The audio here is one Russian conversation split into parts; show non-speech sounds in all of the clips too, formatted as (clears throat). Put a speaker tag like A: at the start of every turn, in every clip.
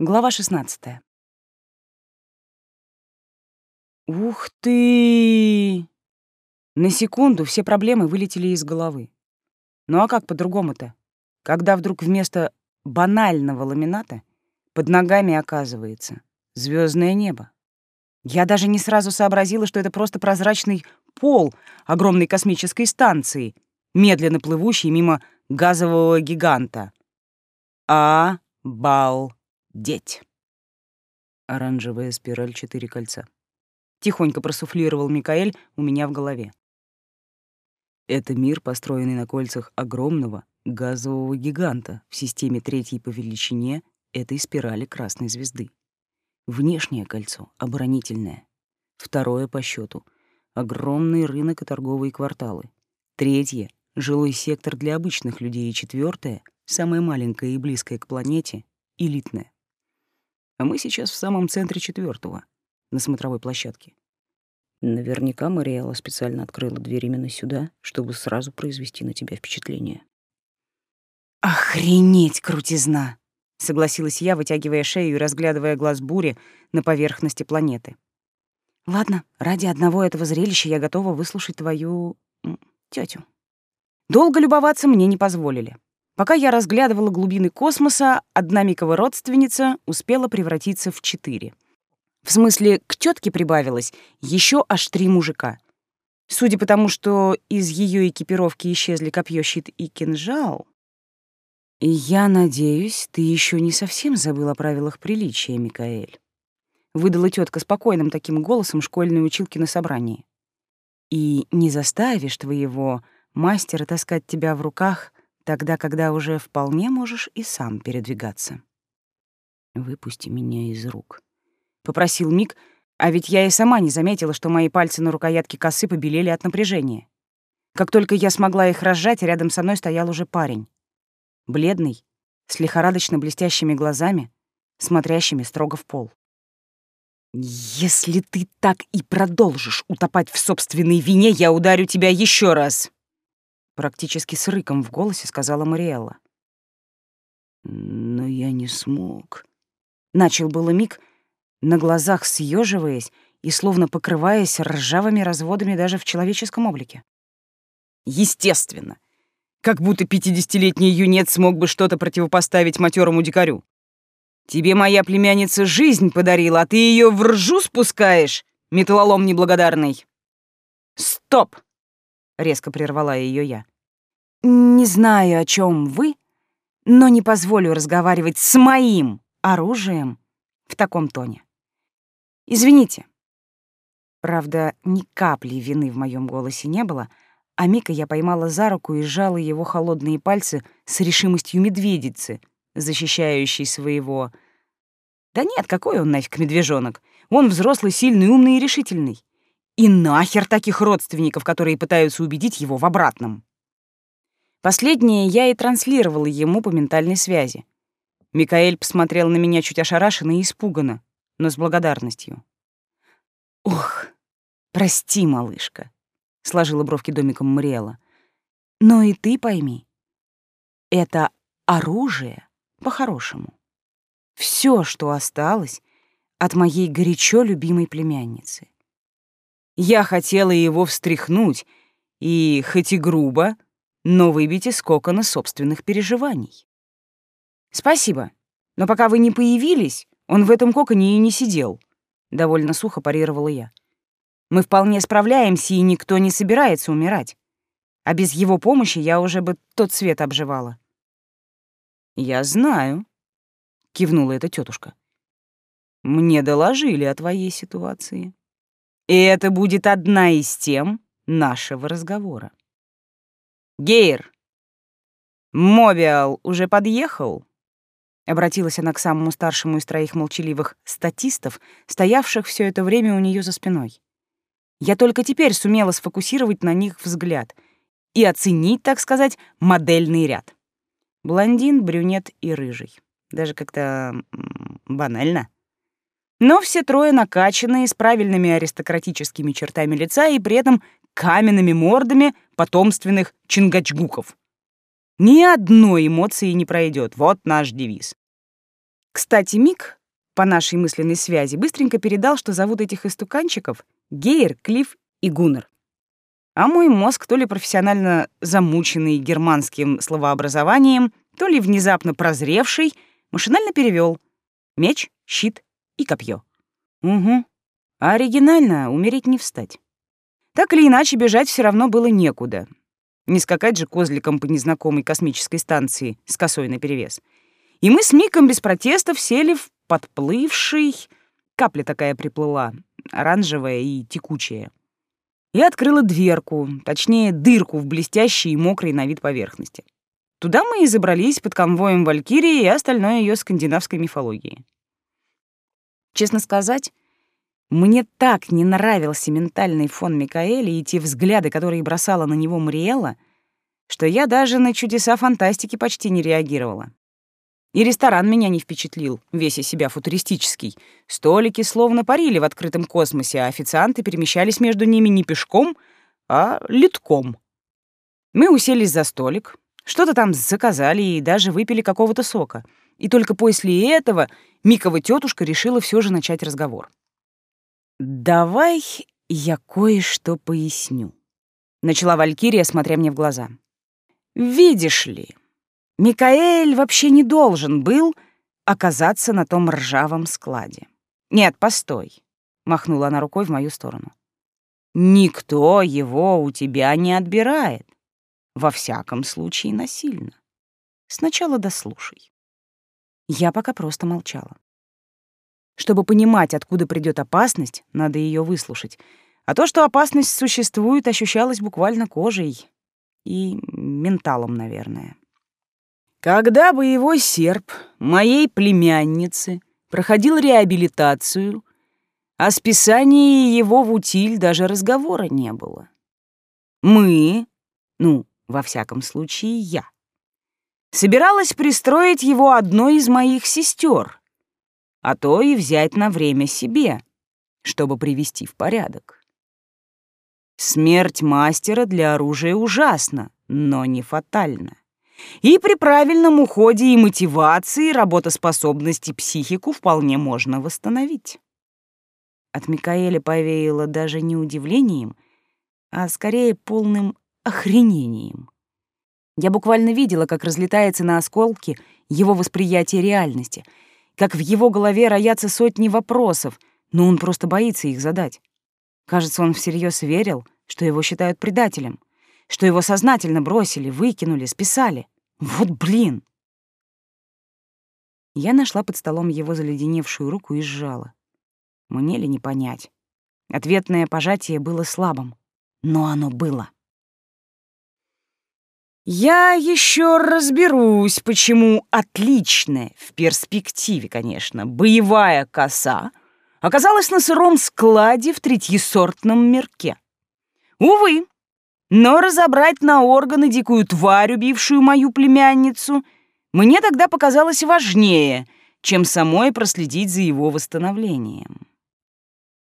A: Глава 16. Ух ты! На секунду все проблемы вылетели из головы. Ну а как по-другому-то? Когда вдруг вместо банального ламината под ногами оказывается звездное небо. Я даже не сразу сообразила, что это просто прозрачный пол огромной космической станции, медленно плывущий мимо газового гиганта. А бал деть. Оранжевая спираль четыре кольца. Тихонько просуфлировал Микаэль у меня в голове. Это мир, построенный на кольцах огромного газового гиганта в системе третьей по величине этой спирали красной звезды. Внешнее кольцо — оборонительное. Второе по счету — огромный рынок и торговые кварталы. Третье — жилой сектор для обычных людей. И четвертое — самое маленькое и близкое к планете — элитное. А мы сейчас в самом центре четвертого, на смотровой площадке. Наверняка Мариэла специально открыла дверь именно сюда, чтобы сразу произвести на тебя впечатление. «Охренеть, крутизна!» — согласилась я, вытягивая шею и разглядывая глаз бури на поверхности планеты. «Ладно, ради одного этого зрелища я готова выслушать твою... тетю. Долго любоваться мне не позволили. Пока я разглядывала глубины космоса, одна Микова родственница успела превратиться в четыре. В смысле, к тетке прибавилось еще аж три мужика. Судя по тому, что из ее экипировки исчезли копье, щит и кинжал... «Я надеюсь, ты еще не совсем забыл о правилах приличия, Микаэль», — выдала тетка спокойным таким голосом школьной училки на собрании. «И не заставишь твоего мастера таскать тебя в руках тогда, когда уже вполне можешь и сам передвигаться. «Выпусти меня из рук», — попросил Мик, а ведь я и сама не заметила, что мои пальцы на рукоятке косы побелели от напряжения. Как только я смогла их разжать, рядом со мной стоял уже парень. Бледный, с лихорадочно блестящими глазами, смотрящими строго в пол. «Если ты так и продолжишь утопать в собственной вине, я ударю тебя еще раз!» Практически с рыком в голосе сказала Мариэлла. «Но я не смог». Начал было миг, на глазах съеживаясь и словно покрываясь ржавыми разводами даже в человеческом облике. «Естественно! Как будто пятидесятилетний юнец смог бы что-то противопоставить матерому дикарю. Тебе моя племянница жизнь подарила, а ты ее в ржу спускаешь, металлолом неблагодарный!» «Стоп!» — резко прервала ее я. «Не знаю, о чем вы, но не позволю разговаривать с моим оружием в таком тоне. Извините». Правда, ни капли вины в моем голосе не было, а Мика я поймала за руку и сжала его холодные пальцы с решимостью медведицы, защищающей своего... Да нет, какой он нафиг медвежонок? Он взрослый, сильный, умный и решительный. И нахер таких родственников, которые пытаются убедить его в обратном. Последнее я и транслировала ему по ментальной связи. Микаэль посмотрел на меня чуть ошарашенно и испуганно, но с благодарностью. «Ох, прости, малышка», — сложила бровки домиком Мариэла. «Но и ты пойми, это оружие по-хорошему. Все, что осталось от моей горячо любимой племянницы. Я хотела его встряхнуть, и, хоть и грубо, но выбить из кокона собственных переживаний. «Спасибо, но пока вы не появились, он в этом коконе и не сидел», — довольно сухо парировала я. «Мы вполне справляемся, и никто не собирается умирать. А без его помощи я уже бы тот свет обживала». «Я знаю», — кивнула эта тетушка. «Мне доложили о твоей ситуации». И это будет одна из тем нашего разговора. Гейр, Мобиал уже подъехал? Обратилась она к самому старшему из троих молчаливых статистов, стоявших все это время у нее за спиной. Я только теперь сумела сфокусировать на них взгляд и оценить, так сказать, модельный ряд. Блондин, брюнет и рыжий. Даже как-то банально. Но все трое накачанные, с правильными аристократическими чертами лица и при этом каменными мордами потомственных чингачгуков. Ни одной эмоции не пройдет. Вот наш девиз. Кстати, Мик, по нашей мысленной связи, быстренько передал, что зовут этих истуканчиков Гейр, Клифф и Гуннер. А мой мозг, то ли профессионально замученный германским словообразованием, то ли внезапно прозревший, машинально перевел меч, щит и копье. Угу. Оригинально умереть не встать. Так или иначе, бежать все равно было некуда. Не скакать же козликом по незнакомой космической станции с косой наперевес. И мы с Миком без протестов сели в подплывший... Капля такая приплыла, оранжевая и текучая. Я открыла дверку, точнее, дырку в блестящей и мокрой на вид поверхности. Туда мы и забрались под конвоем Валькирии и остальное ее скандинавской мифологии. Честно сказать, мне так не нравился ментальный фон Микаэля и те взгляды, которые бросала на него Мариэлла, что я даже на чудеса фантастики почти не реагировала. И ресторан меня не впечатлил, весь из себя футуристический. Столики словно парили в открытом космосе, а официанты перемещались между ними не пешком, а литком. Мы уселись за столик, что-то там заказали и даже выпили какого-то сока. И только после этого Микова тетушка решила все же начать разговор. «Давай я кое-что поясню», — начала Валькирия, смотря мне в глаза. «Видишь ли, Микаэль вообще не должен был оказаться на том ржавом складе. Нет, постой, махнула она рукой в мою сторону. Никто его у тебя не отбирает. Во всяком случае, насильно. Сначала дослушай. Я пока просто молчала. Чтобы понимать, откуда придет опасность, надо ее выслушать. А то, что опасность существует, ощущалось буквально кожей и менталом, наверное. Когда боевой серп моей племянницы проходил реабилитацию, о списании его в утиль даже разговора не было. Мы, ну, во всяком случае, я, собиралась пристроить его одной из моих сестер, а то и взять на время себе, чтобы привести в порядок. Смерть мастера для оружия ужасна, но не фатальна. И при правильном уходе и мотивации работоспособности психику вполне можно восстановить. От Микаэля повеяло даже не удивлением, а скорее полным охренением. Я буквально видела, как разлетается на осколки его восприятие реальности, как в его голове роятся сотни вопросов, но он просто боится их задать. Кажется, он всерьез верил, что его считают предателем что его сознательно бросили, выкинули, списали. Вот блин! Я нашла под столом его заледеневшую руку и сжала. Мне ли не понять? Ответное пожатие было слабым, но оно было. Я еще разберусь, почему отличная, в перспективе, конечно, боевая коса оказалась на сыром складе в третьесортном мерке. Увы, но разобрать на органы дикую тварь, убившую мою племянницу, мне тогда показалось важнее, чем самой проследить за его восстановлением.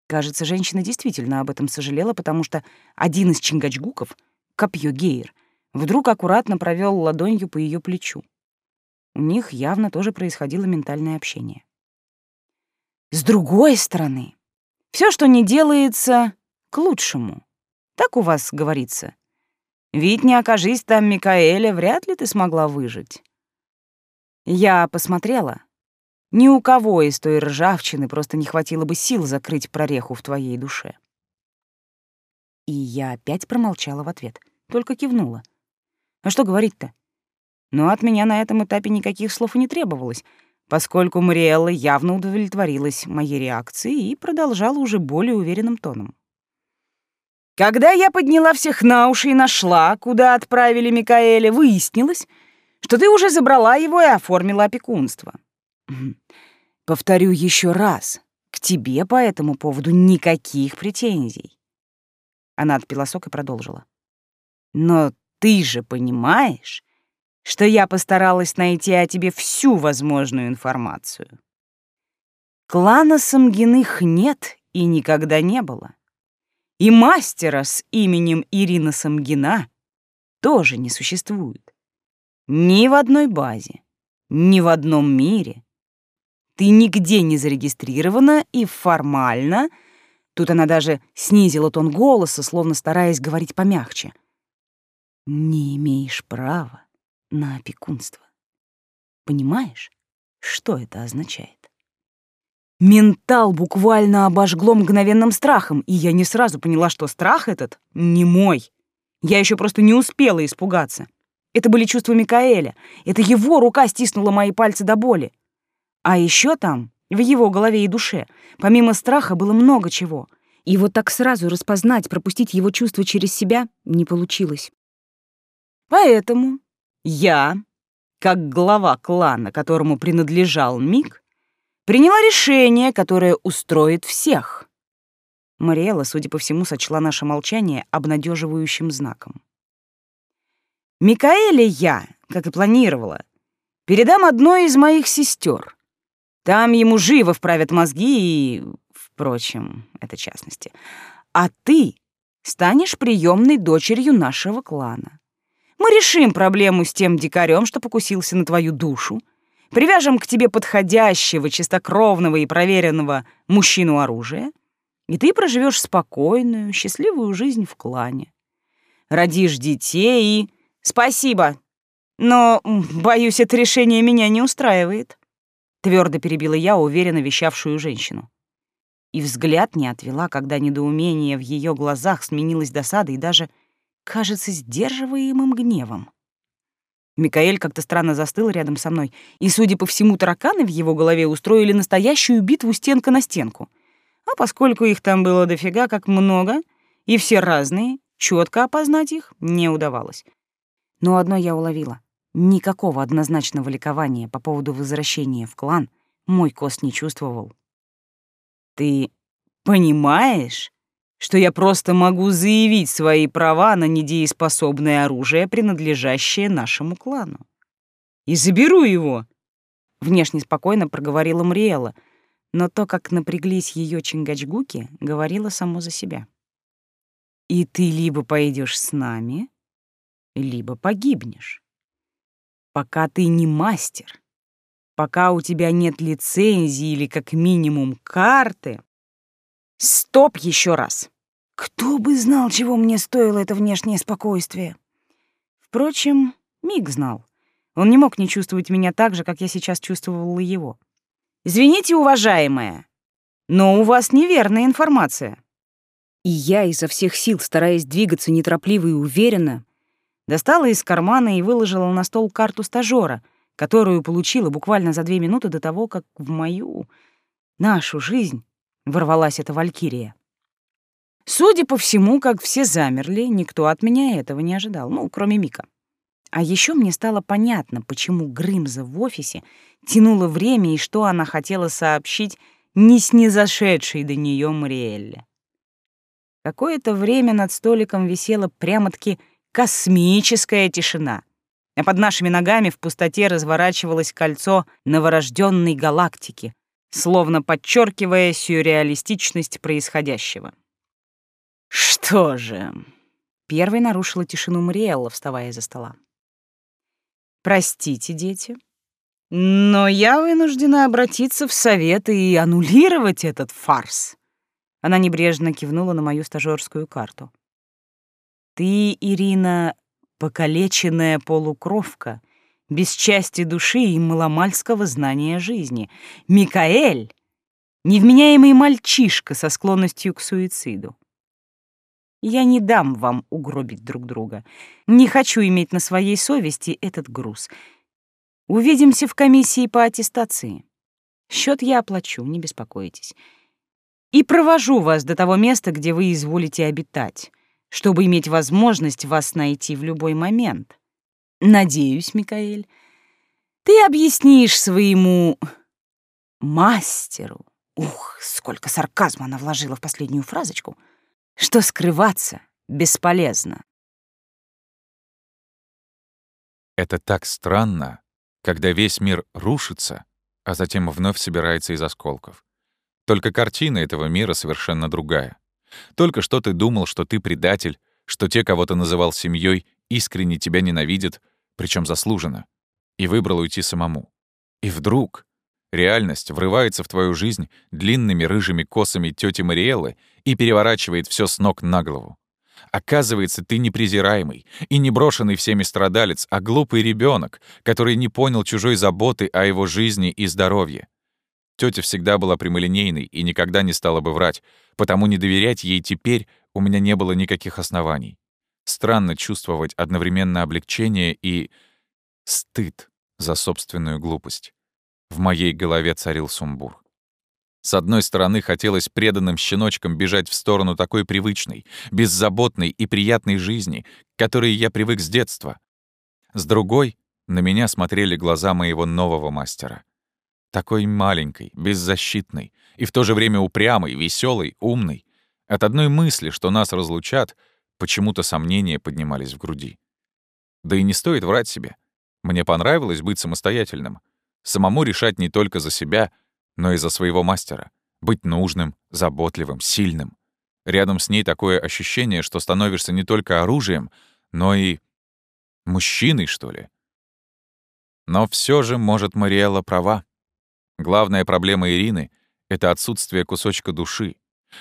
A: Кажется, женщина действительно об этом сожалела, потому что один из чингачгуков, копье Гейр, вдруг аккуратно провел ладонью по ее плечу. У них явно тоже происходило ментальное общение. С другой стороны, все, что не делается, к лучшему. Так у вас говорится. Ведь не окажись там Микаэля, вряд ли ты смогла выжить. Я посмотрела. Ни у кого из той ржавчины просто не хватило бы сил закрыть прореху в твоей душе. И я опять промолчала в ответ, только кивнула. А что говорить-то? Но от меня на этом этапе никаких слов и не требовалось, поскольку Мариэлла явно удовлетворилась моей реакцией и продолжала уже более уверенным тоном. Когда я подняла всех на уши и нашла, куда отправили Микаэля, выяснилось, что ты уже забрала его и оформила опекунство. (clears throat) Повторю еще раз, к тебе по этому поводу никаких претензий. Она отпила сок и продолжила. Но ты же понимаешь, что я постаралась найти о тебе всю возможную информацию. Клана Самгиных нет и никогда не было и мастера с именем Ирина Самгина тоже не существует. Ни в одной базе, ни в одном мире. ты нигде не зарегистрирована и формально... Тут она даже снизила тон голоса, словно стараясь говорить помягче. Не имеешь права на опекунство. Понимаешь, что это означает? Ментал буквально обожгло мгновенным страхом, и я не сразу поняла, что страх этот не мой. Я еще просто не успела испугаться. Это были чувства Микаэля. Это его рука стиснула мои пальцы до боли. А еще там, в его голове и душе, помимо страха было много чего. И вот так сразу распознать, пропустить его чувства через себя не получилось. Поэтому я, как глава клана, которому принадлежал Мик, приняла решение, которое устроит всех. Мариэла, судя по всему, сочла наше молчание обнадеживающим знаком. Микаэле я, как и планировала, передам одной из моих сестер. Там ему живо вправят мозги и... Впрочем, это частности. А ты станешь приемной дочерью нашего клана. Мы решим проблему с тем дикарем, что покусился на твою душу, Привяжем к тебе подходящего, чистокровного и проверенного мужчину оружия, и ты проживешь спокойную, счастливую жизнь в клане. Родишь детей и... Спасибо, но, боюсь, это решение меня не устраивает. Твердо перебила я уверенно вещавшую женщину. И взгляд не отвела, когда недоумение в ее глазах сменилось досадой и даже, кажется, сдерживаемым гневом. Микаэль как-то странно застыл рядом со мной, и, судя по всему, тараканы в его голове устроили настоящую битву стенка на стенку. А поскольку их там было дофига как много, и все разные, четко опознать их не удавалось. Но одно я уловила. Никакого однозначного ликования по поводу возвращения в клан мой кост не чувствовал. «Ты понимаешь?» Что я просто могу заявить свои права на недееспособное оружие, принадлежащее нашему клану. И заберу его. Внешне спокойно проговорила Мриэла, но то, как напряглись ее чингачгуки, говорило само за себя. И ты либо пойдешь с нами, либо погибнешь. Пока ты не мастер, пока у тебя нет лицензии или как минимум карты, Стоп еще раз. Кто бы знал, чего мне стоило это внешнее спокойствие. Впрочем, Миг знал. Он не мог не чувствовать меня так же, как я сейчас чувствовала его. «Извините, уважаемая, но у вас неверная информация». И я изо всех сил, стараясь двигаться неторопливо и уверенно, достала из кармана и выложила на стол карту стажера, которую получила буквально за две минуты до того, как в мою, нашу жизнь ворвалась эта валькирия. Судя по всему, как все замерли, никто от меня этого не ожидал, ну, кроме Мика. А еще мне стало понятно, почему Грымза в офисе тянула время и что она хотела сообщить не снизошедшей до нее Мариэлле. Какое-то время над столиком висела прямо-таки космическая тишина, а под нашими ногами в пустоте разворачивалось кольцо новорожденной галактики, словно подчеркивая сюрреалистичность происходящего. «Что же?» — первой нарушила тишину Мариэлла, вставая из-за стола. «Простите, дети, но я вынуждена обратиться в совет и аннулировать этот фарс». Она небрежно кивнула на мою стажёрскую карту. «Ты, Ирина, покалеченная полукровка — без части души и маломальского знания жизни. Микаэль — невменяемый мальчишка со склонностью к суициду. Я не дам вам угробить друг друга. Не хочу иметь на своей совести этот груз. Увидимся в комиссии по аттестации. Счет я оплачу, не беспокойтесь. И провожу вас до того места, где вы изволите обитать, чтобы иметь возможность вас найти в любой момент. Надеюсь, Микаэль, ты объяснишь своему мастеру, ух, сколько сарказма она вложила в последнюю фразочку, что скрываться бесполезно.
B: Это так странно, когда весь мир рушится, а затем вновь собирается из осколков. Только картина этого мира совершенно другая. Только что ты думал, что ты предатель, что те, кого ты называл семьей, искренне тебя ненавидят, причем заслуженно, и выбрал уйти самому. И вдруг Реальность врывается в твою жизнь длинными рыжими косами тети Мариэллы и переворачивает все с ног на голову. Оказывается, ты не презираемый и не брошенный всеми страдалец, а глупый ребенок, который не понял чужой заботы о его жизни и здоровье. Тетя всегда была прямолинейной и никогда не стала бы врать, потому не доверять ей теперь у меня не было никаких оснований. Странно чувствовать одновременно облегчение и стыд за собственную глупость. В моей голове царил сумбур. С одной стороны, хотелось преданным щеночкам бежать в сторону такой привычной, беззаботной и приятной жизни, к которой я привык с детства. С другой, на меня смотрели глаза моего нового мастера. Такой маленькой, беззащитной и в то же время упрямой, веселой, умной. От одной мысли, что нас разлучат, почему-то сомнения поднимались в груди. Да и не стоит врать себе. Мне понравилось быть самостоятельным — Самому решать не только за себя, но и за своего мастера. Быть нужным, заботливым, сильным. Рядом с ней такое ощущение, что становишься не только оружием, но и... мужчиной, что ли. Но все же, может, Мариэлла права. Главная проблема Ирины — это отсутствие кусочка души.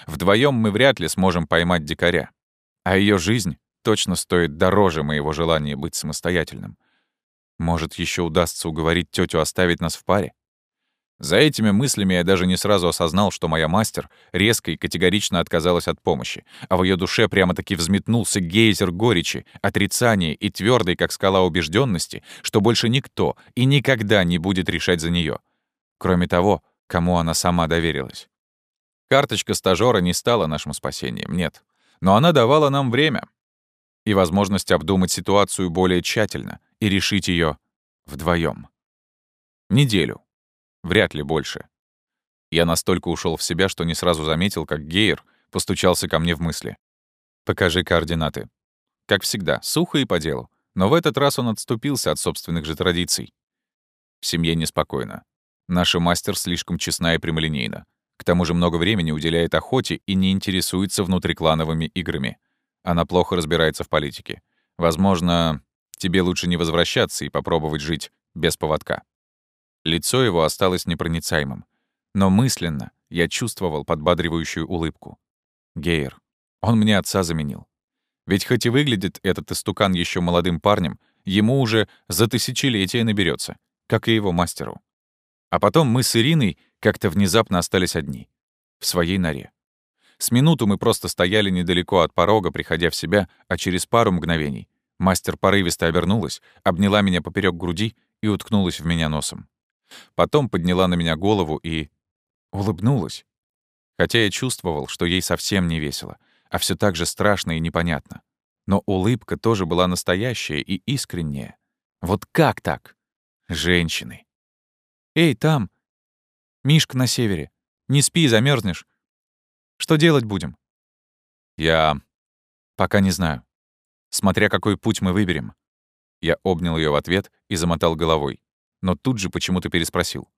B: Вдвоем мы вряд ли сможем поймать дикаря. А ее жизнь точно стоит дороже моего желания быть самостоятельным. Может, еще удастся уговорить тетю оставить нас в паре? За этими мыслями я даже не сразу осознал, что моя мастер резко и категорично отказалась от помощи, а в ее душе прямо-таки взметнулся гейзер горечи, отрицания и твердой, как скала убежденности, что больше никто и никогда не будет решать за нее, кроме того, кому она сама доверилась. Карточка стажера не стала нашим спасением, нет. Но она давала нам время и возможность обдумать ситуацию более тщательно — и решить ее вдвоем. Неделю. Вряд ли больше. Я настолько ушел в себя, что не сразу заметил, как Гейер постучался ко мне в мысли. «Покажи координаты». Как всегда, сухо и по делу. Но в этот раз он отступился от собственных же традиций. В семье неспокойно. Наша мастер слишком честна и прямолинейна. К тому же много времени уделяет охоте и не интересуется внутриклановыми играми. Она плохо разбирается в политике. Возможно, Тебе лучше не возвращаться и попробовать жить без поводка». Лицо его осталось непроницаемым. Но мысленно я чувствовал подбадривающую улыбку. Гейер. Он мне отца заменил. Ведь хоть и выглядит этот истукан еще молодым парнем, ему уже за тысячелетия наберется, как и его мастеру. А потом мы с Ириной как-то внезапно остались одни. В своей норе. С минуту мы просто стояли недалеко от порога, приходя в себя, а через пару мгновений Мастер порывисто обернулась, обняла меня поперек груди и уткнулась в меня носом. Потом подняла на меня голову и... улыбнулась. Хотя я чувствовал, что ей совсем не весело, а все так же страшно и непонятно. Но улыбка тоже была настоящая и искренняя. Вот как так? Женщины. «Эй, там! Мишка на севере! Не спи, замерзнешь. Что делать будем?» «Я... пока не знаю смотря какой путь мы выберем. Я обнял ее в ответ и замотал головой, но тут же почему-то переспросил.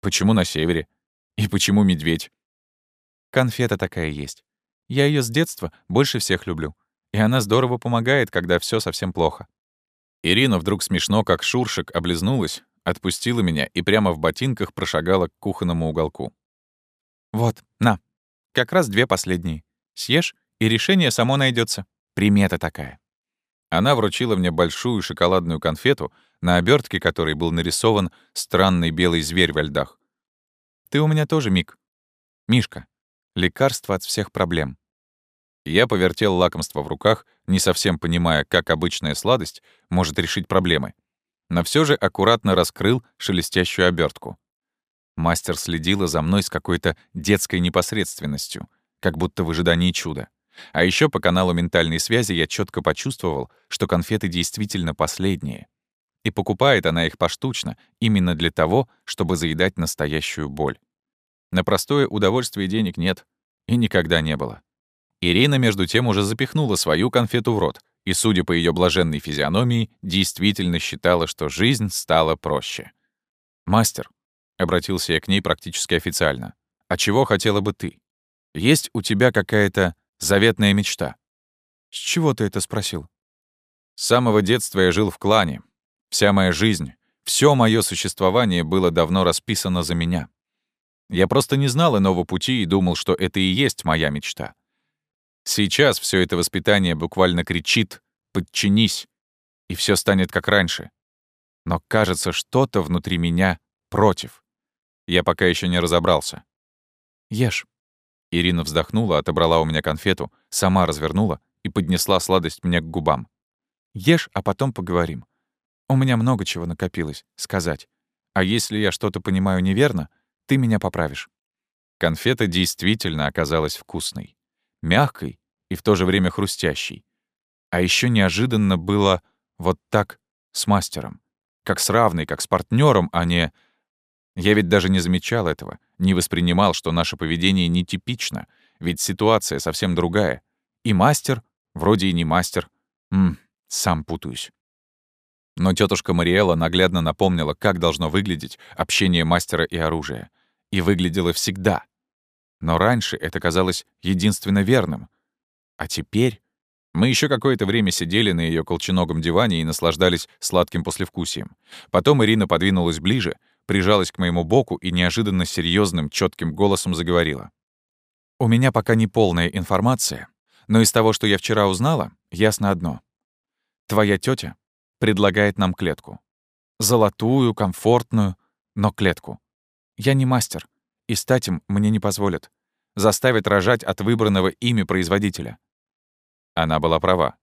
B: Почему на севере? И почему медведь? Конфета такая есть. Я ее с детства больше всех люблю. И она здорово помогает, когда все совсем плохо. Ирина вдруг смешно, как шуршик, облизнулась, отпустила меня и прямо в ботинках прошагала к кухонному уголку. «Вот, на, как раз две последние. Съешь, и решение само найдется. Примета такая. Она вручила мне большую шоколадную конфету, на обертке которой был нарисован странный белый зверь во льдах. «Ты у меня тоже, Мик. Мишка. Лекарство от всех проблем». Я повертел лакомство в руках, не совсем понимая, как обычная сладость может решить проблемы. Но все же аккуратно раскрыл шелестящую обертку. Мастер следила за мной с какой-то детской непосредственностью, как будто в ожидании чуда. А еще по каналу ментальной связи я четко почувствовал, что конфеты действительно последние. И покупает она их поштучно, именно для того, чтобы заедать настоящую боль. На простое удовольствие денег нет. И никогда не было. Ирина, между тем, уже запихнула свою конфету в рот, и, судя по ее блаженной физиономии, действительно считала, что жизнь стала проще. «Мастер», — обратился я к ней практически официально, «а чего хотела бы ты? Есть у тебя какая-то Заветная мечта. С чего ты это спросил? С самого детства я жил в клане. Вся моя жизнь, Все мое существование было давно расписано за меня. Я просто не знал иного пути и думал, что это и есть моя мечта. Сейчас все это воспитание буквально кричит «подчинись», и все станет как раньше. Но кажется, что-то внутри меня против. Я пока еще не разобрался. «Ешь». Ирина вздохнула, отобрала у меня конфету, сама развернула и поднесла сладость мне к губам. «Ешь, а потом поговорим. У меня много чего накопилось сказать. А если я что-то понимаю неверно, ты меня поправишь». Конфета действительно оказалась вкусной. Мягкой и в то же время хрустящей. А еще неожиданно было вот так с мастером. Как с равной, как с партнером, а не... Я ведь даже не замечал этого, не воспринимал, что наше поведение нетипично, ведь ситуация совсем другая. И мастер, вроде и не мастер. М, сам путаюсь. Но тетушка Мариэла наглядно напомнила, как должно выглядеть общение мастера и оружия. И выглядело всегда. Но раньше это казалось единственно верным. А теперь... Мы еще какое-то время сидели на ее колченогом диване и наслаждались сладким послевкусием. Потом Ирина подвинулась ближе, прижалась к моему боку и неожиданно серьезным, четким голосом заговорила. «У меня пока не полная информация, но из того, что я вчера узнала, ясно одно. Твоя тетя предлагает нам клетку. Золотую, комфортную, но клетку. Я не мастер, и стать им мне не позволят. Заставят рожать от выбранного ими производителя. Она была права.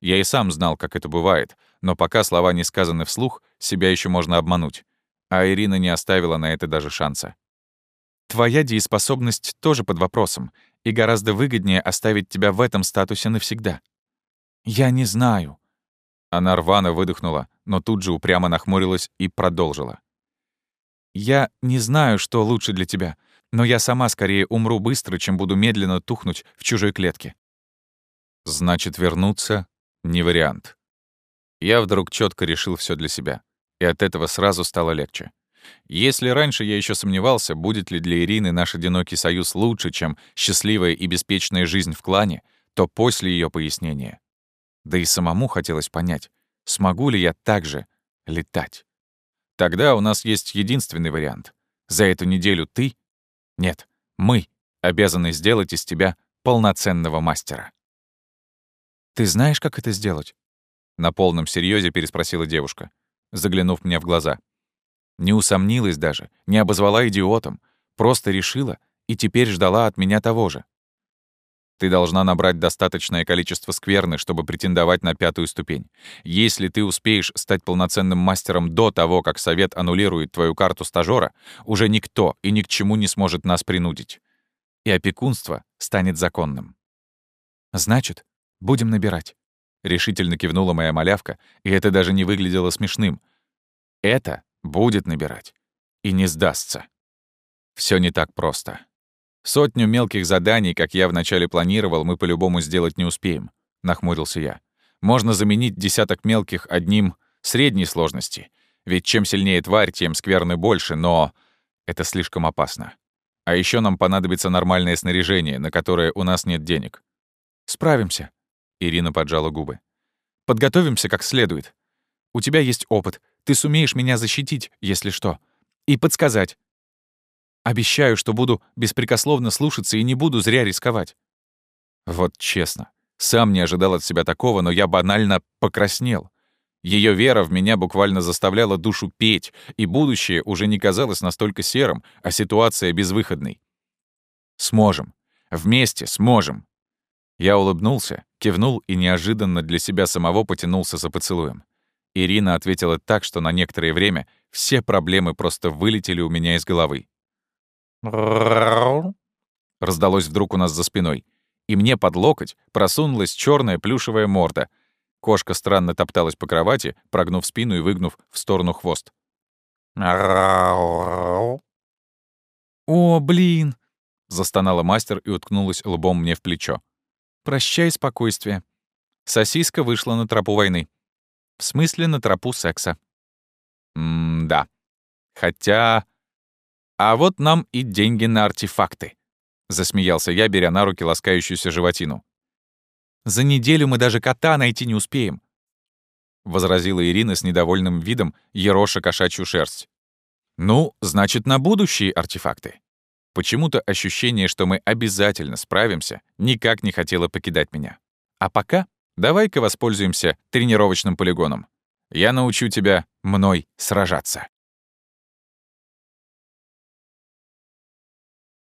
B: Я и сам знал, как это бывает, но пока слова не сказаны вслух, себя еще можно обмануть. А Ирина не оставила на это даже шанса. Твоя дееспособность тоже под вопросом, и гораздо выгоднее оставить тебя в этом статусе навсегда. Я не знаю. Она рвано выдохнула, но тут же упрямо нахмурилась и продолжила. Я не знаю, что лучше для тебя, но я сама скорее умру быстро, чем буду медленно тухнуть в чужой клетке. Значит, вернуться — не вариант. Я вдруг четко решил все для себя, и от этого сразу стало легче. Если раньше я еще сомневался, будет ли для Ирины наш одинокий союз лучше, чем счастливая и беспечная жизнь в клане, то после ее пояснения. Да и самому хотелось понять, смогу ли я также летать. Тогда у нас есть единственный вариант. За эту неделю ты... Нет, мы обязаны сделать из тебя полноценного мастера. «Ты знаешь, как это сделать?» На полном серьезе переспросила девушка, заглянув мне в глаза. Не усомнилась даже, не обозвала идиотом, просто решила и теперь ждала от меня того же. Ты должна набрать достаточное количество скверны, чтобы претендовать на пятую ступень. Если ты успеешь стать полноценным мастером до того, как совет аннулирует твою карту стажера, уже никто и ни к чему не сможет нас принудить. И опекунство станет законным. Значит, Будем набирать». Решительно кивнула моя малявка, и это даже не выглядело смешным. Это будет набирать. И не сдастся. Все не так просто. Сотню мелких заданий, как я вначале планировал, мы по-любому сделать не успеем, нахмурился я. Можно заменить десяток мелких одним средней сложности. Ведь чем сильнее тварь, тем скверны больше, но это слишком опасно. А еще нам понадобится нормальное снаряжение, на которое у нас нет денег. Справимся, Ирина поджала губы. «Подготовимся как следует. У тебя есть опыт. Ты сумеешь меня защитить, если что. И подсказать. Обещаю, что буду беспрекословно слушаться и не буду зря рисковать». Вот честно. Сам не ожидал от себя такого, но я банально покраснел. Ее вера в меня буквально заставляла душу петь, и будущее уже не казалось настолько серым, а ситуация безвыходной. Сможем. Вместе сможем. Я улыбнулся, кивнул и неожиданно для себя самого потянулся за поцелуем. Ирина ответила так, что на некоторое время все проблемы просто вылетели у меня из головы. Раздалось вдруг у нас за спиной, и мне под локоть просунулась черная плюшевая морда. Кошка странно топталась по кровати, прогнув спину и выгнув в сторону хвост. «О, блин!» — застонала мастер и уткнулась лбом мне в плечо. Прощай, спокойствие. Сосиска вышла на тропу войны. В смысле, на тропу секса. М-да. Хотя... А вот нам и деньги на артефакты. Засмеялся я, беря на руки ласкающуюся животину. За неделю мы даже кота найти не успеем. возразила Ирина с недовольным видом, ероша кошачью шерсть. «Ну, значит, на будущие артефакты». Почему-то ощущение, что мы обязательно справимся, никак не хотело покидать меня. А пока давай-ка воспользуемся тренировочным полигоном. Я научу тебя мной сражаться.